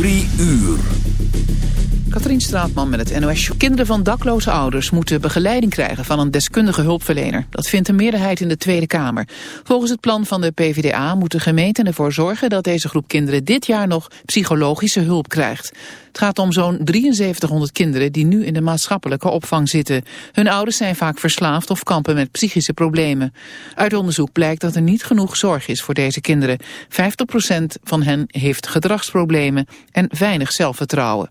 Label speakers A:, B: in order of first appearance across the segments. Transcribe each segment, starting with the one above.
A: Drie uur.
B: Katrien Straatman met het NOS. Kinderen van dakloze ouders moeten begeleiding krijgen van een deskundige hulpverlener. Dat vindt een meerderheid in de Tweede Kamer. Volgens het plan van de PvdA moeten gemeenten ervoor zorgen dat deze groep kinderen dit jaar nog psychologische hulp krijgt. Het gaat om zo'n 7300 kinderen die nu in de maatschappelijke opvang zitten. Hun ouders zijn vaak verslaafd of kampen met psychische problemen. Uit onderzoek blijkt dat er niet genoeg zorg is voor deze kinderen. 50% van hen heeft gedragsproblemen en weinig zelfvertrouwen.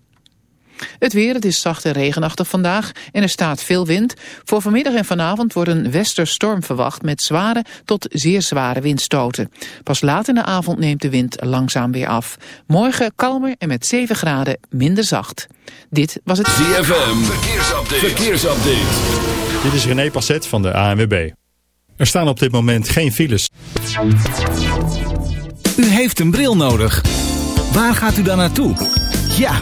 B: Het weer, het is zacht en regenachtig vandaag en er staat veel wind. Voor vanmiddag en vanavond wordt een westerstorm verwacht met zware tot zeer zware windstoten. Pas laat in de avond neemt de wind langzaam weer af. Morgen kalmer en met 7 graden minder zacht. Dit was het
A: ZFM, verkeersupdate. verkeersupdate.
C: Dit is René Passet van de ANWB. Er staan op dit moment geen files.
D: U heeft een bril nodig. Waar gaat u dan naartoe? Ja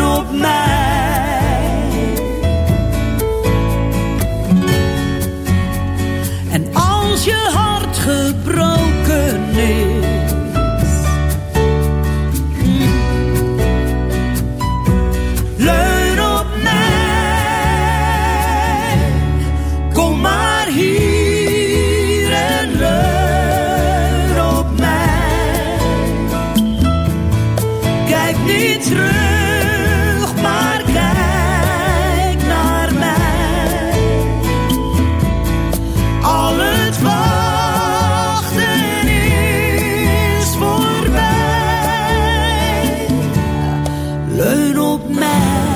E: Leun op mij.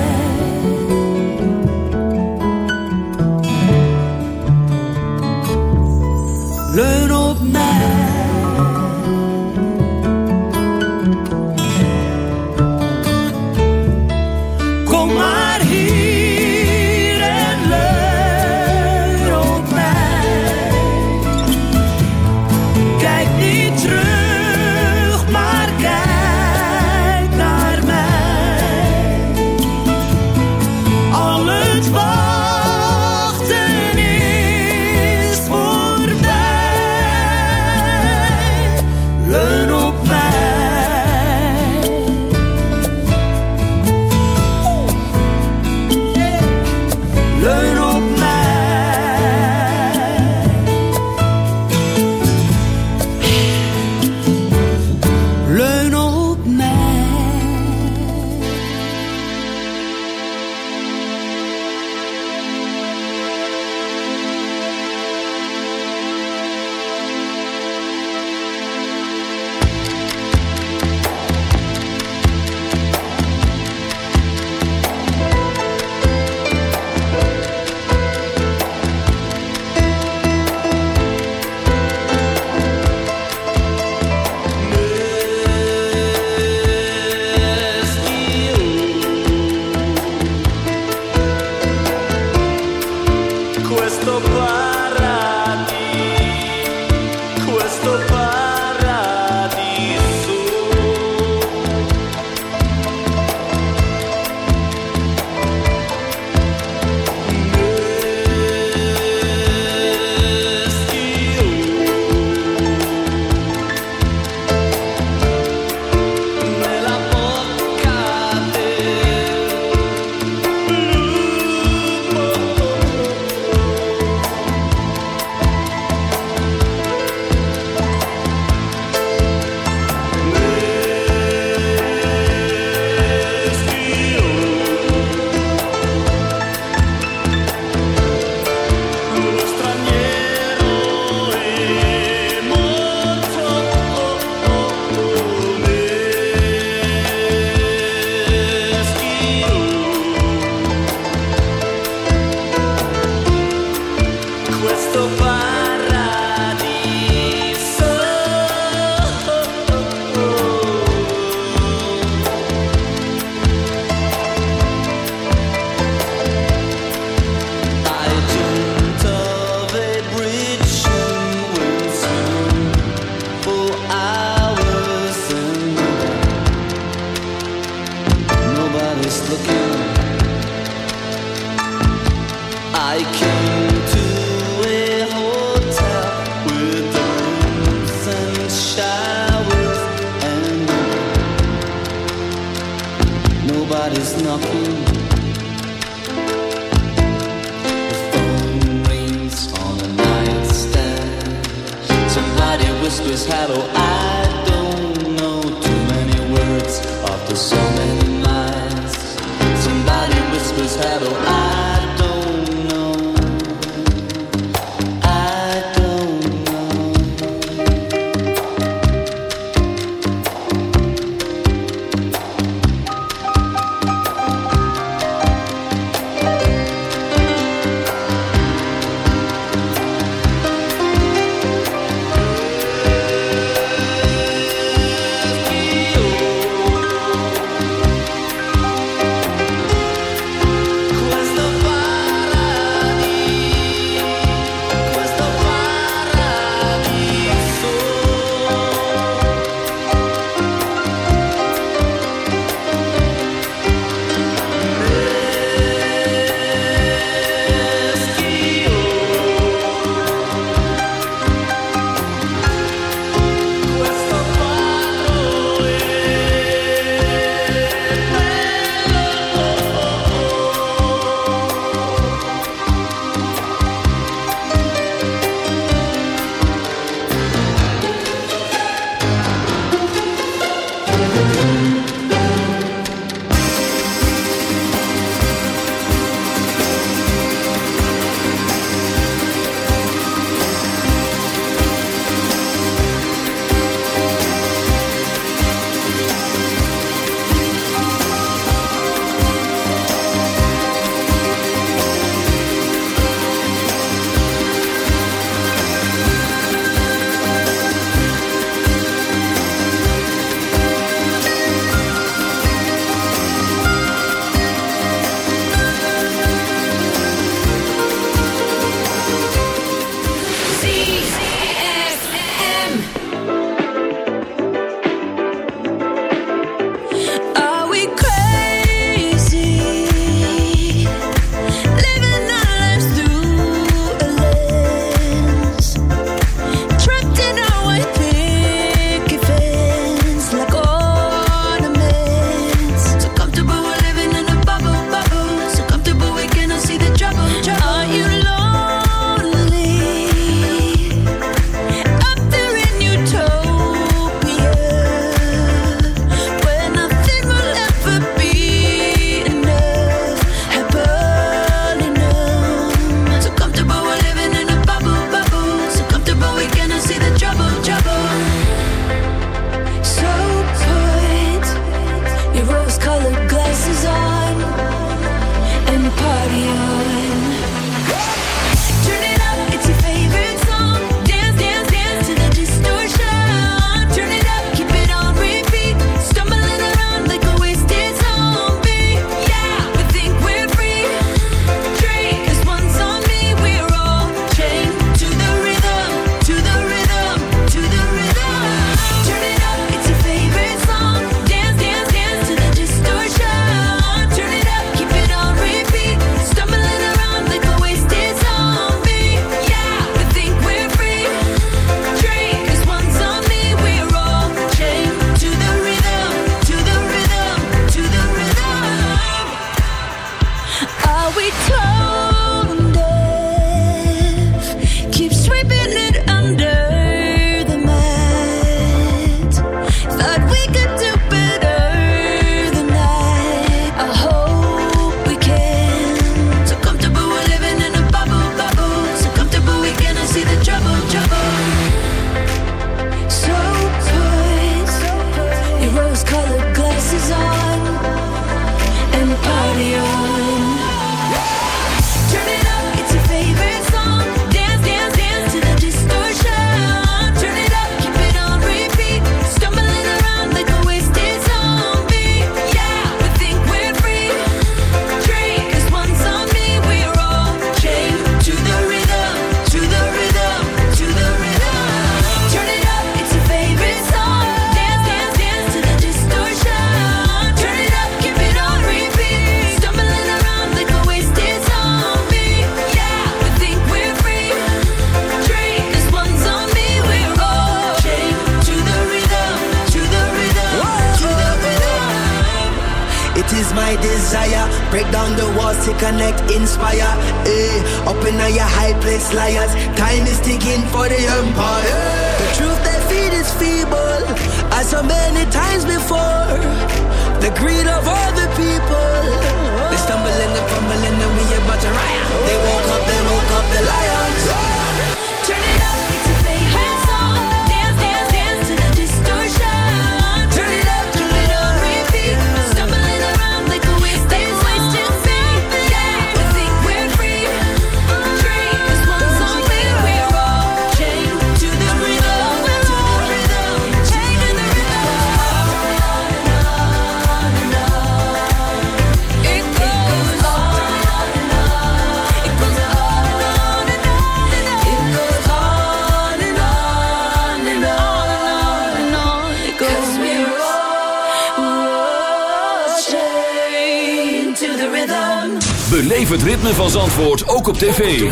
A: Tv.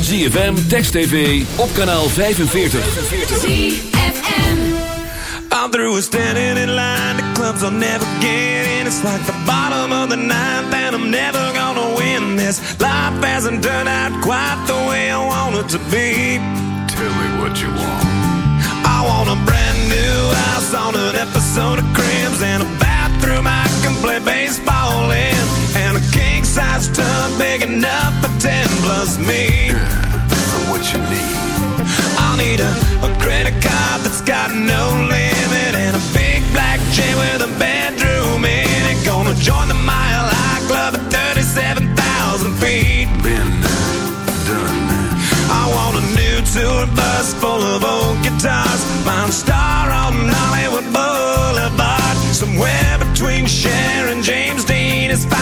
A: ZFM, Text TV, op kanaal 45.
F: ZFM.
G: I'm through with standing in line. The clubs I'll never get in. It's like the bottom of the ninth, and I'm never gonna win this. Life hasn't turned out quite the way I want it to be. Tell me what you want. I want a brand new house on an episode of Cribs and a bathroom I can play baseball in, and a size tub big enough for ten plus me. what you need? I'll need a, a credit card that's got no limit and a big black chain with a bedroom in it. Gonna join the Mile High Club at 37,000 feet. Been done. I want a new tour bus full of old guitars. Mine star on Hollywood Boulevard. Somewhere between Cher and James Dean is fine.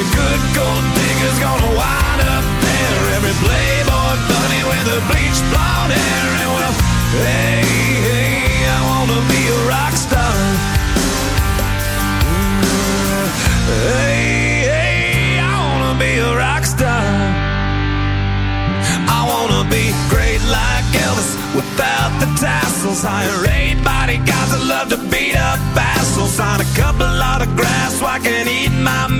G: Every good gold digger's gonna wind up there. Every playboy bunny with the bleached blonde hair. And well, hey, hey, I wanna be a rock star. Mm, hey, hey, I wanna be a rock star. I wanna be great like Elvis without the tassels. Hire eight bodyguards that love to beat up assholes. Sign a couple autographs so I can eat my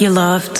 H: you
I: loved.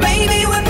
J: baby, we're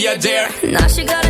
J: you,
G: dear.
J: Now she got